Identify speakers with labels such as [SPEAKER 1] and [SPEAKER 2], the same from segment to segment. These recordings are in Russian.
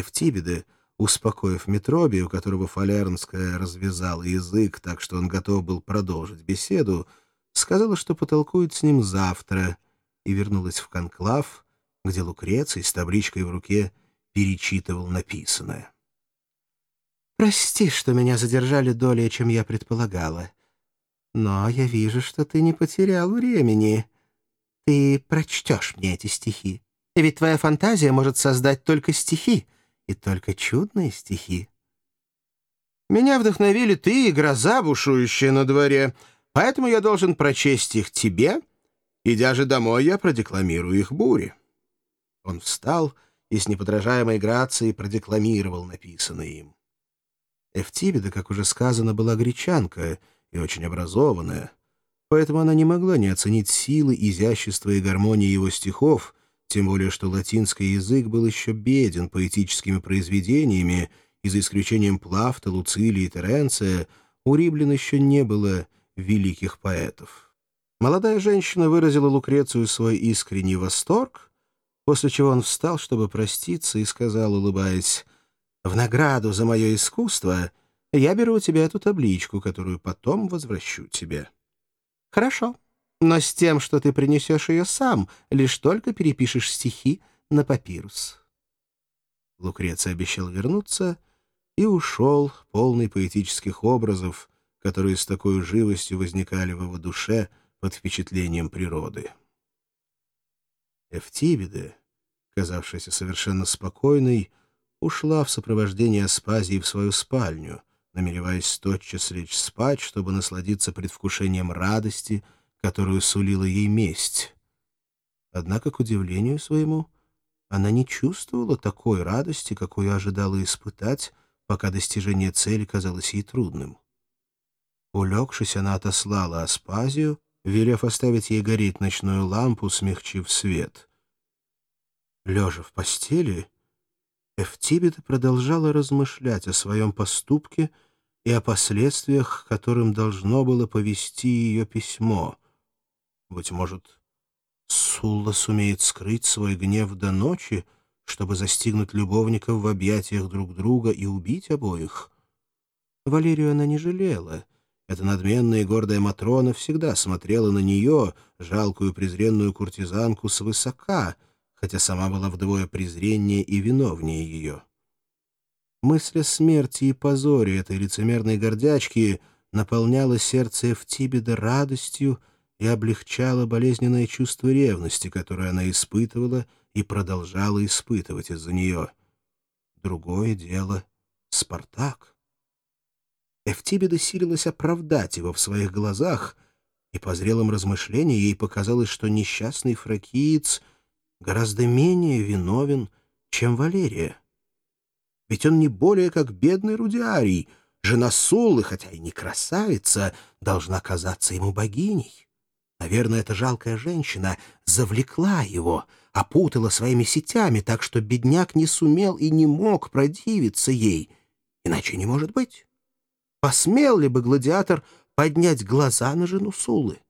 [SPEAKER 1] Эфтибеде, успокоив Метробию, которого Фалернская развязала язык так, что он готов был продолжить беседу, сказала, что потолкует с ним завтра, и вернулась в конклав, где Лукреций с табличкой в руке перечитывал написанное. «Прости, что меня задержали долей, чем я предполагала. Но я вижу, что ты не потерял времени. Ты прочтешь мне эти стихи. Ведь твоя фантазия может создать только стихи, и только чудные стихи. Меня вдохновили ты и гроза, бушующая на дворе, поэтому я должен прочесть их тебе. Идя же домой, я продекламирую их буре». Он встал и с неподражаемой грацией продекламировал написанное им. Эфтибеда, как уже сказано, была гречанка и очень образованная, поэтому она не могла не оценить силы, изящества и гармонии его стихов, тем более что латинский язык был еще беден поэтическими произведениями, и за исключением Плафта, Луцилии и Теренция у римлян еще не было великих поэтов. Молодая женщина выразила Лукрецию свой искренний восторг, после чего он встал, чтобы проститься, и сказал, улыбаясь, «В награду за мое искусство я беру у тебя эту табличку, которую потом возвращу тебе». «Хорошо», но с тем, что ты принесешь ее сам, лишь только перепишешь стихи на папирус». Лукреций обещал вернуться и ушел, полный поэтических образов, которые с такой живостью возникали в его душе под впечатлением природы. Эфтибиде, казавшаяся совершенно спокойной, ушла в сопровождении Аспазии в свою спальню, намереваясь тотчас лечь спать, чтобы насладиться предвкушением радости — которую сулила ей месть. Однако, к удивлению своему, она не чувствовала такой радости, какую ожидала испытать, пока достижение цели казалось ей трудным. Улегшись, она отослала Аспазию, велев оставить ей гореть ночную лампу, смягчив свет. Лежа в постели, Эфтибета продолжала размышлять о своем поступке и о последствиях, которым должно было повести ее письмо. Быть может, Сулла сумеет скрыть свой гнев до ночи, чтобы застигнуть любовников в объятиях друг друга и убить обоих? Валерию она не жалела. Эта надменная и гордая Матрона всегда смотрела на нее, жалкую презренную куртизанку, свысока, хотя сама была вдвое презреннее и виновнее ее. Мысль о смерти и позоре этой лицемерной гордячки наполняла сердце Эфтибеда радостью, и облегчало болезненное чувство ревности, которое она испытывала и продолжала испытывать из-за нее. Другое дело — Спартак. Эфтибеда силилась оправдать его в своих глазах, и по зрелым размышлениям ей показалось, что несчастный фракиец гораздо менее виновен, чем Валерия. Ведь он не более как бедный Рудиарий, жена Суллы, хотя и не красавица, должна казаться ему богиней. Наверное, эта жалкая женщина завлекла его, опутала своими сетями, так что бедняк не сумел и не мог продивиться ей. Иначе не может быть. Посмел ли бы гладиатор поднять глаза на жену Сулы?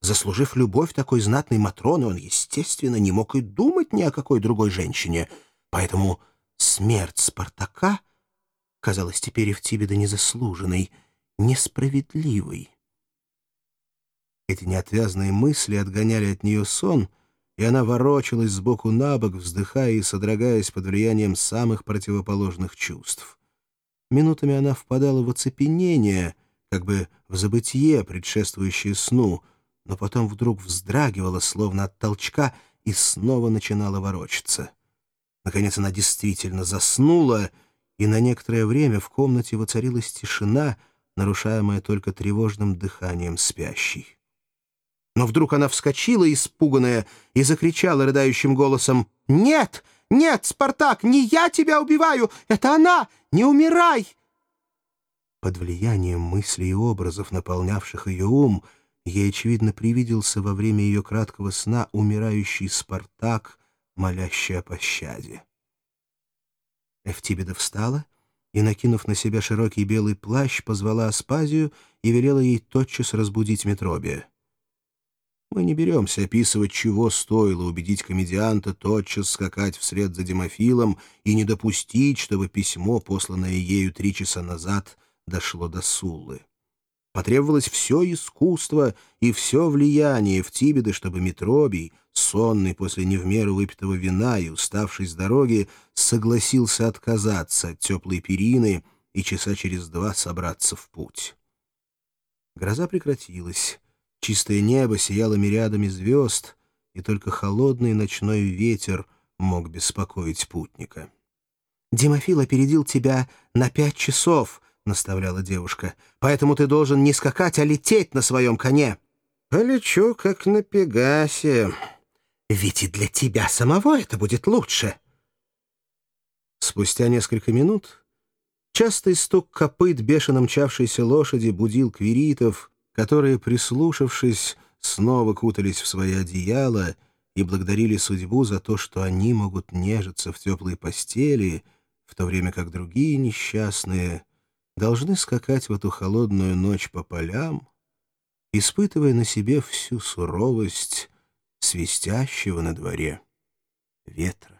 [SPEAKER 1] Заслужив любовь такой знатной Матроны, он, естественно, не мог и думать ни о какой другой женщине. Поэтому смерть Спартака казалась теперь в Тибеда незаслуженной, несправедливой. Эти неотвязные мысли отгоняли от нее сон, и она ворочалась сбоку на бок, вздыхая и содрогаясь под влиянием самых противоположных чувств. Минутами она впадала в оцепенение, как бы в забытие, предшествующее сну, но потом вдруг вздрагивала, словно от толчка, и снова начинала ворочаться. Наконец она действительно заснула, и на некоторое время в комнате воцарилась тишина, нарушаемая только тревожным дыханием спящей. Но вдруг она вскочила, испуганная, и закричала рыдающим голосом «Нет! Нет, Спартак, не я тебя убиваю! Это она! Не умирай!» Под влиянием мыслей и образов, наполнявших ее ум, ей, очевидно, привиделся во время ее краткого сна умирающий Спартак, молящий о пощаде. Эфтибеда встала и, накинув на себя широкий белый плащ, позвала Аспазию и велела ей тотчас разбудить Метробия. Мы не беремся описывать, чего стоило убедить комедианта тотчас скакать вслед за Демофилом и не допустить, чтобы письмо, посланное ею три часа назад, дошло до Суллы. Потребовалось все искусство и все влияние в Тибеде, чтобы Митробий, сонный после невмеру выпитого вина и уставший с дороги, согласился отказаться от теплой перины и часа через два собраться в путь. Гроза прекратилась. Чистое небо сияло мириадами звезд, и только холодный ночной ветер мог беспокоить путника. «Димофил опередил тебя на пять часов», — наставляла девушка. «Поэтому ты должен не скакать, а лететь на своем коне».
[SPEAKER 2] «Полечу, как на Пегасе».
[SPEAKER 1] «Ведь и для тебя самого это будет лучше». Спустя несколько минут частый стук копыт бешено мчавшейся лошади будил квиритов, которые, прислушавшись, снова кутались в свои одеяла и благодарили судьбу за то, что они могут нежиться в теплой постели, в то время как другие несчастные должны скакать в эту холодную ночь по полям, испытывая на себе всю суровость свистящего на дворе ветра.